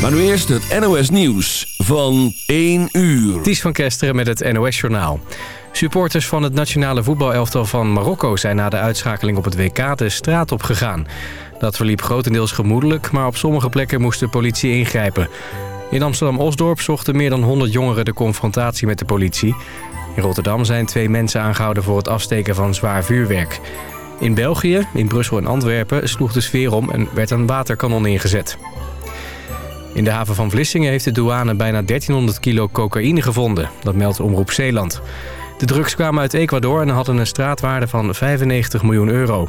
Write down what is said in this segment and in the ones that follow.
Maar nu eerst het NOS Nieuws van 1 uur. Ties van Kesteren met het NOS Journaal. Supporters van het nationale voetbalelftal van Marokko... zijn na de uitschakeling op het WK de straat op gegaan. Dat verliep grotendeels gemoedelijk... maar op sommige plekken moest de politie ingrijpen. In Amsterdam-Osdorp zochten meer dan 100 jongeren de confrontatie met de politie. In Rotterdam zijn twee mensen aangehouden voor het afsteken van zwaar vuurwerk. In België, in Brussel en Antwerpen sloeg de sfeer om en werd een waterkanon ingezet. In de haven van Vlissingen heeft de douane bijna 1300 kilo cocaïne gevonden. Dat meldt Omroep Zeeland. De drugs kwamen uit Ecuador en hadden een straatwaarde van 95 miljoen euro.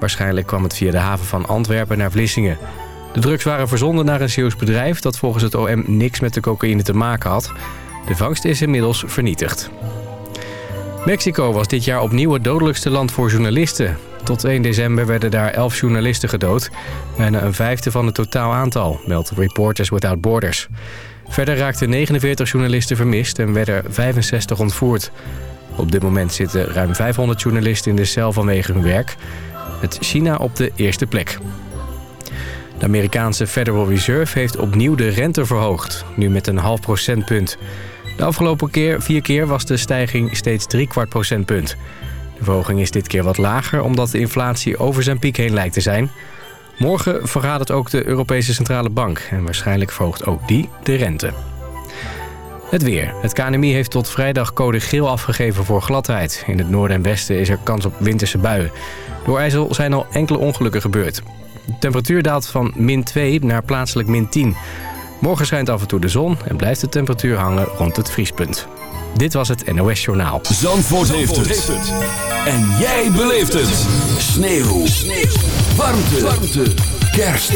Waarschijnlijk kwam het via de haven van Antwerpen naar Vlissingen. De drugs waren verzonden naar een Zeeuws bedrijf... dat volgens het OM niks met de cocaïne te maken had. De vangst is inmiddels vernietigd. Mexico was dit jaar opnieuw het dodelijkste land voor journalisten. Tot 1 december werden daar 11 journalisten gedood. Bijna een vijfde van het totaal aantal, meldt Reporters Without Borders. Verder raakten 49 journalisten vermist en werden 65 ontvoerd. Op dit moment zitten ruim 500 journalisten in de cel vanwege hun werk. Met China op de eerste plek. De Amerikaanse Federal Reserve heeft opnieuw de rente verhoogd. Nu met een half procentpunt. De afgelopen keer, vier keer was de stijging steeds drie kwart procentpunt. De verhoging is dit keer wat lager omdat de inflatie over zijn piek heen lijkt te zijn. Morgen verraadt ook de Europese Centrale Bank en waarschijnlijk verhoogt ook die de rente. Het weer. Het KNMI heeft tot vrijdag code geel afgegeven voor gladheid. In het noorden en westen is er kans op winterse buien. Door IJssel zijn al enkele ongelukken gebeurd. De temperatuur daalt van min 2 naar plaatselijk min 10. Morgen schijnt af en toe de zon en blijft de temperatuur hangen rond het vriespunt. Dit was het NOS Journaal. Zandvoort, heeft, het. En jij beleeft het. Sneeuw. Sneeuw. Warmte. Warmte. Kerst.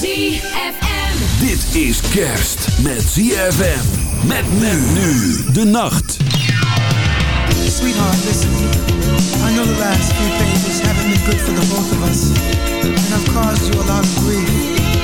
ZFM. Dit is kerst met ZFM. Met men nu de nacht. Sweetheart, listen. I know the last few pages haven't been good for the both of us. And I've caused you a lot of grief.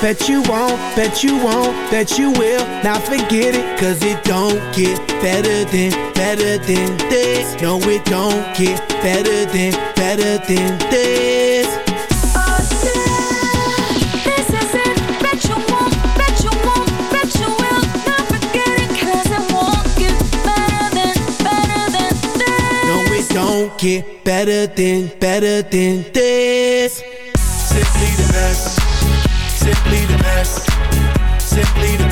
Bet you won't, bet you won't, bet you will. Now forget it, cause it don't get better than, better than this. No, it don't get better than, better than this. This, this, you won't, bet you won't, bet you will Not forget it, won't get better, better than this. No it don't get better than, better than this. Simply the best.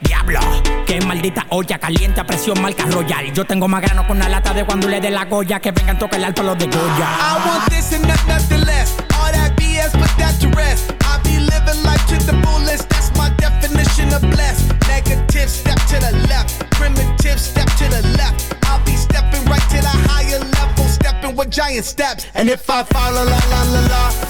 Diablo, qué maldita olla caliente a presión marca royal. Yo tengo más grano con una lata de cuando le dé la goya que vengan tocar el palo de Goya. I want this and not nothing less. All that BS, put that to rest. I be living life to the fullest. That's my definition of blessed. Negative, step to the left. Primitive, step to the left. I'll be stepping right to the higher level, stepping with giant steps. And if I fall, la la la la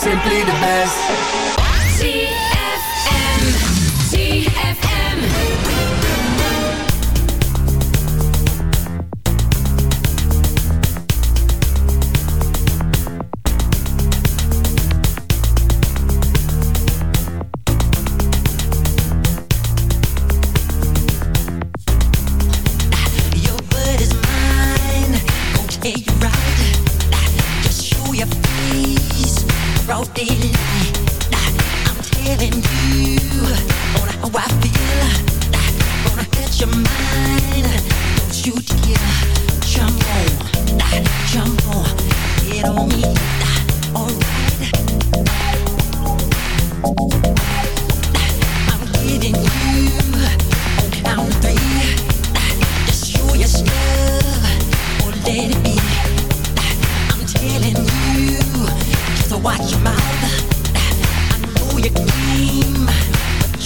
simply the best.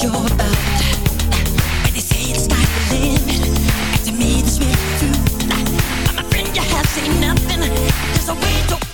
You're about. When they say the sky's the limit, and to me this be true. I'm a friend, you have seen nothing. There's a way to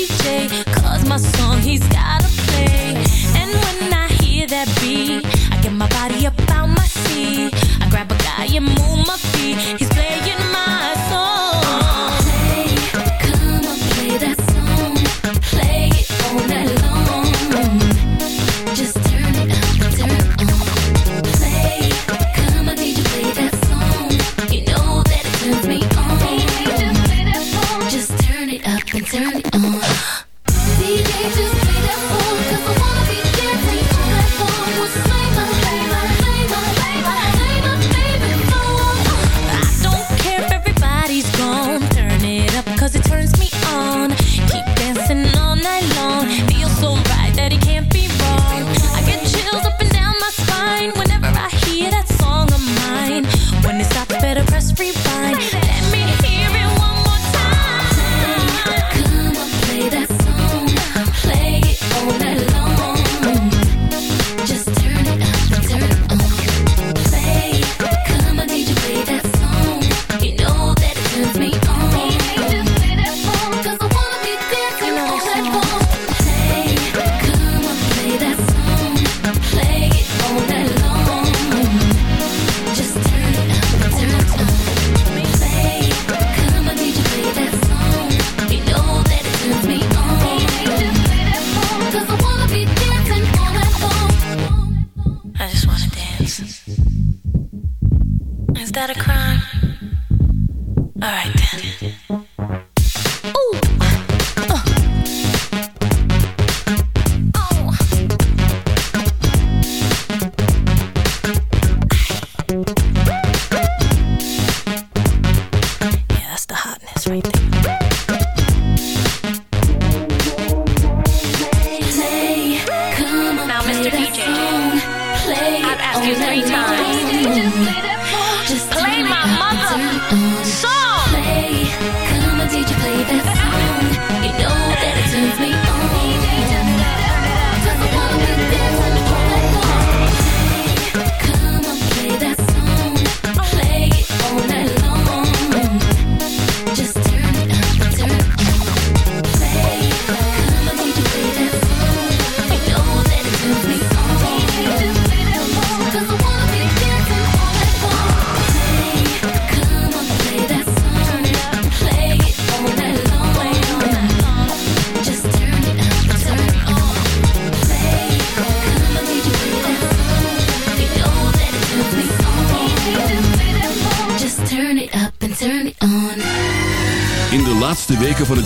DJ, cause my song, he's got a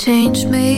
Change me.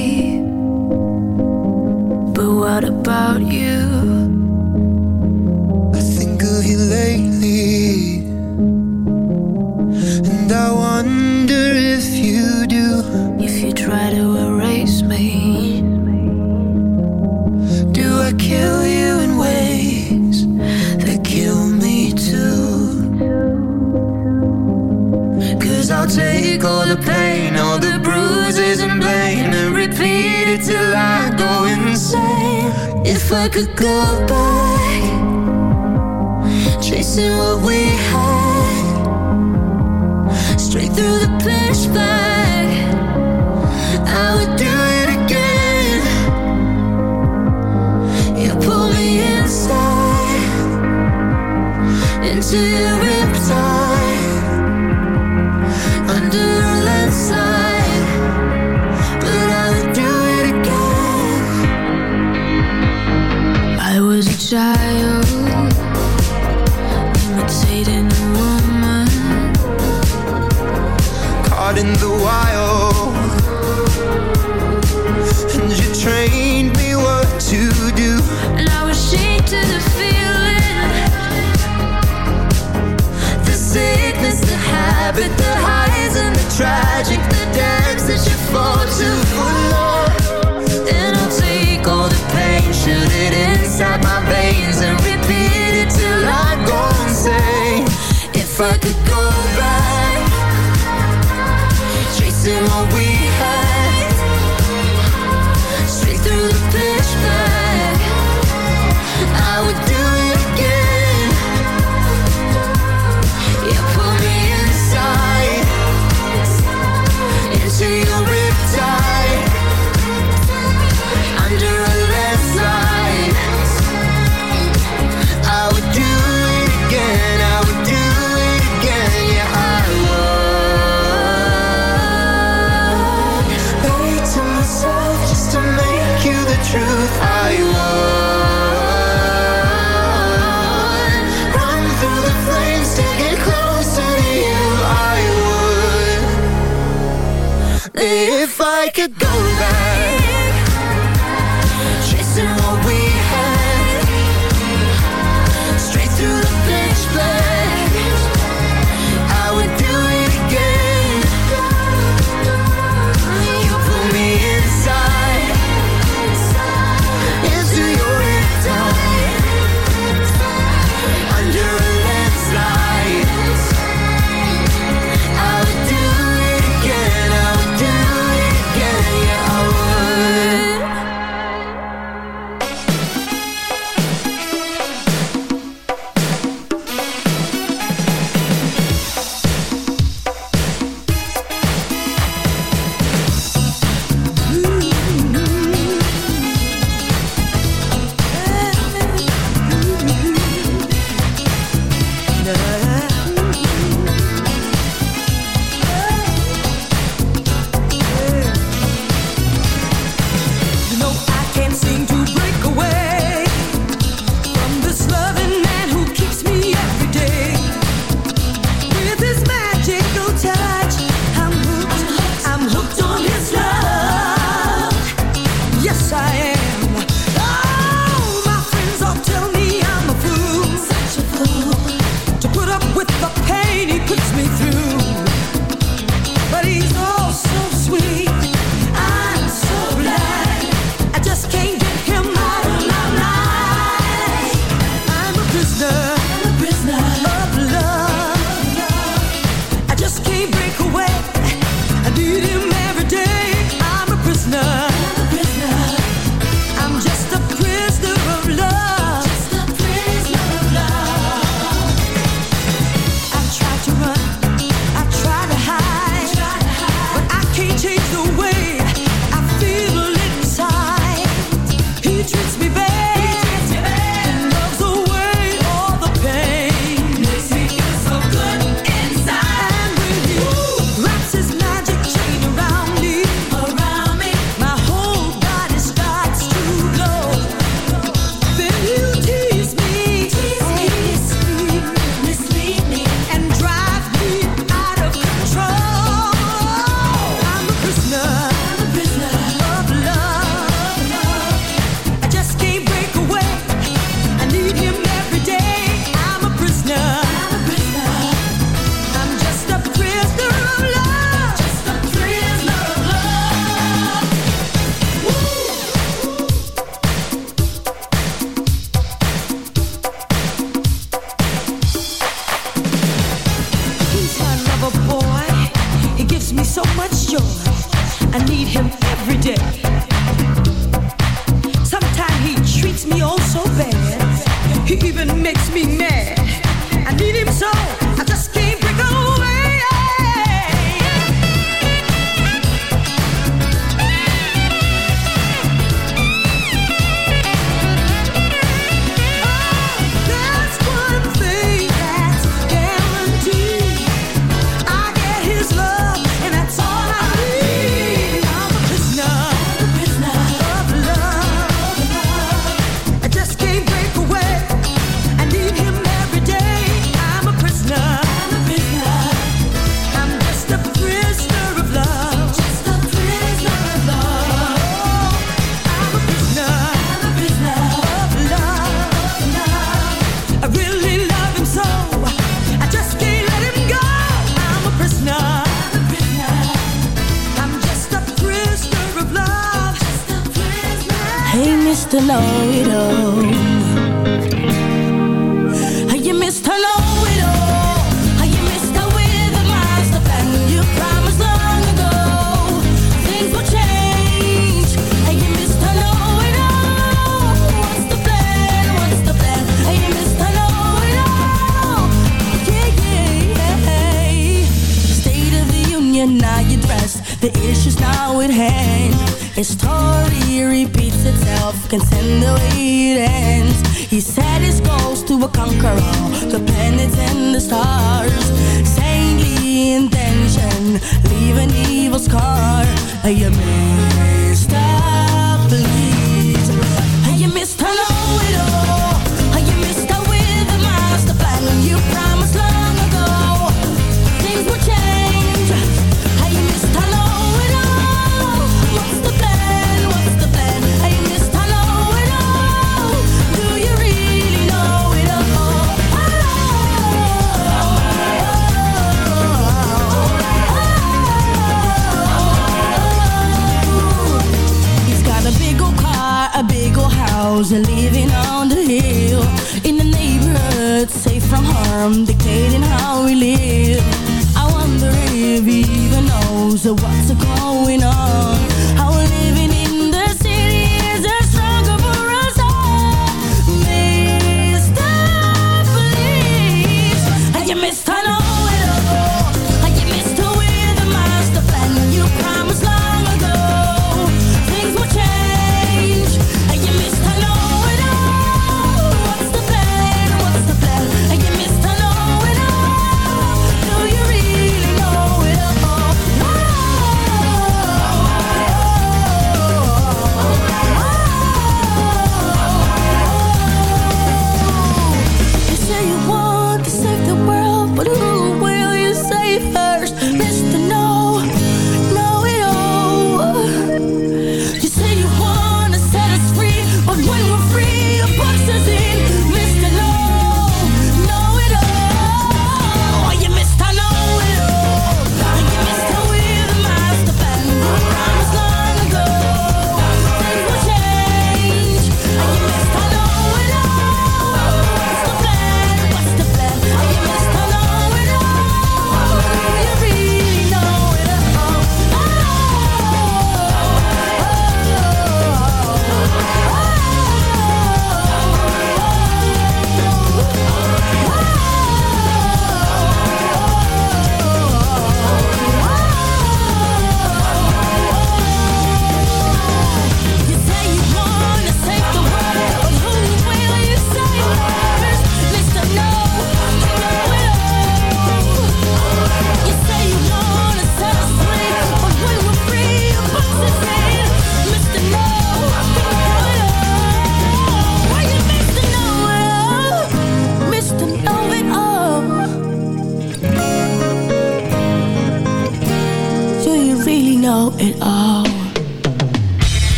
If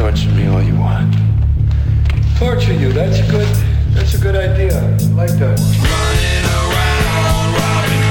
torture me all you want. Torture you, that's a good that's a good idea. I like that. Running around, robbing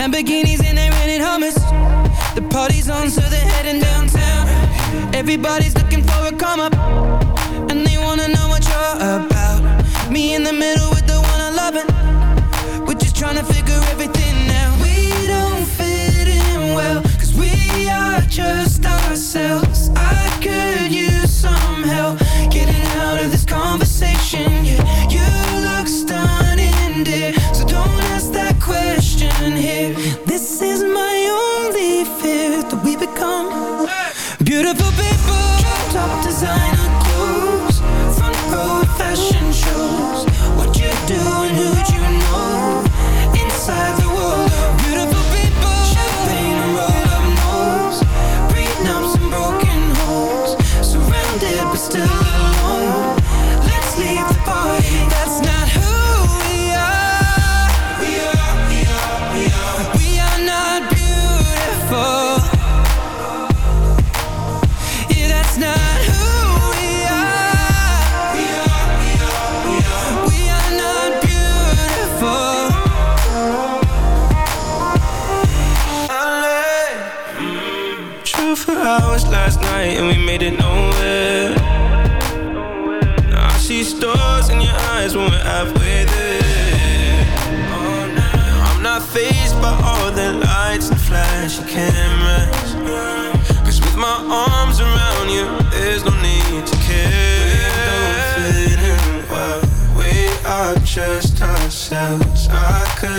Lamborghinis and they're renting hummus. The party's on, so they're heading downtown. Everybody's looking for a come up, and they wanna know what you're about. Me in the middle with the one I love, and we're just trying to figure everything out. We don't fit in well, cause we are just ourselves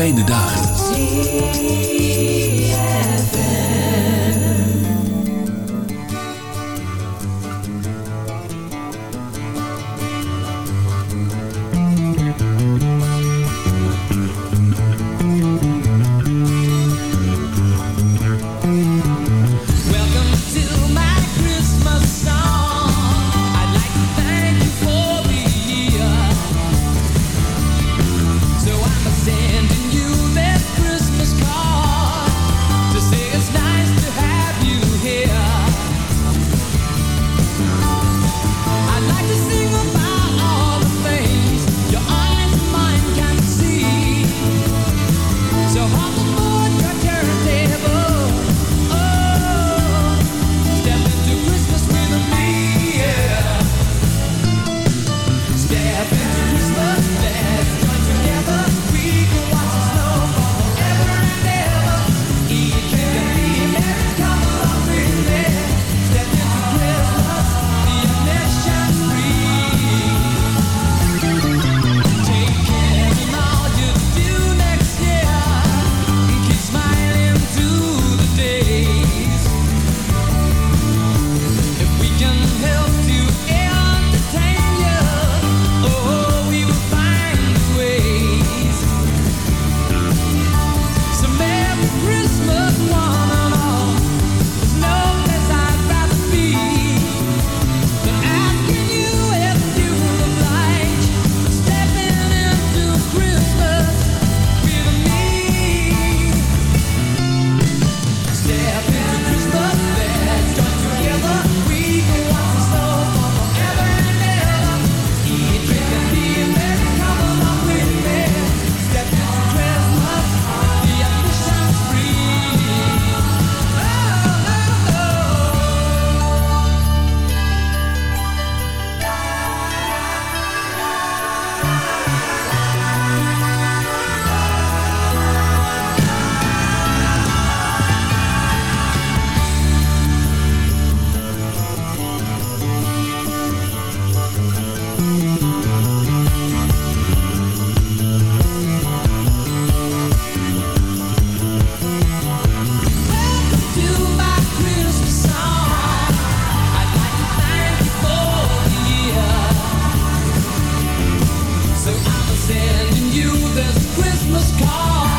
fijne dag. This Christmas card.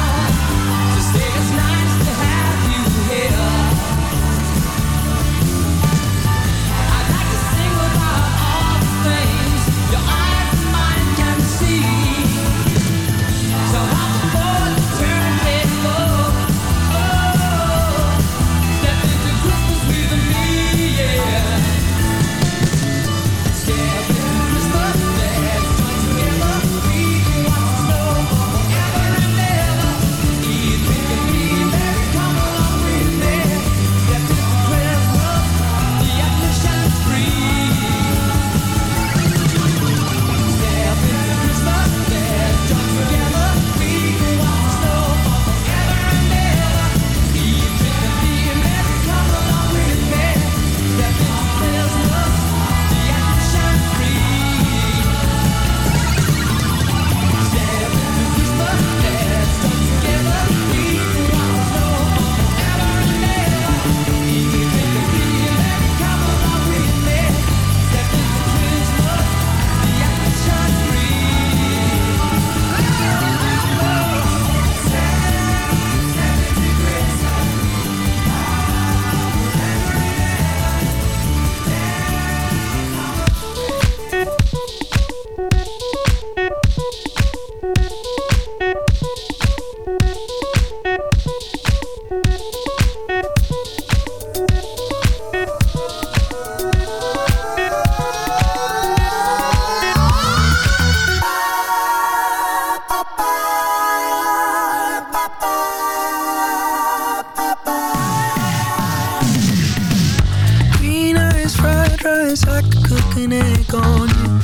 rice, I could cook an egg on you.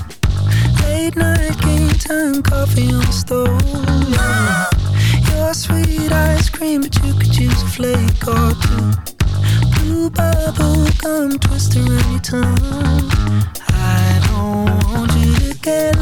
Late night game time, coffee on the stove. Yeah. Your sweet ice cream, but you could use a flake or two. Blue bubble gum twister any time. I don't want you to get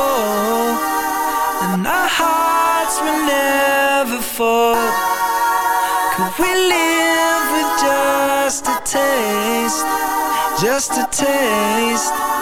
and our hearts will never fall. Could we live with just a taste, just a taste?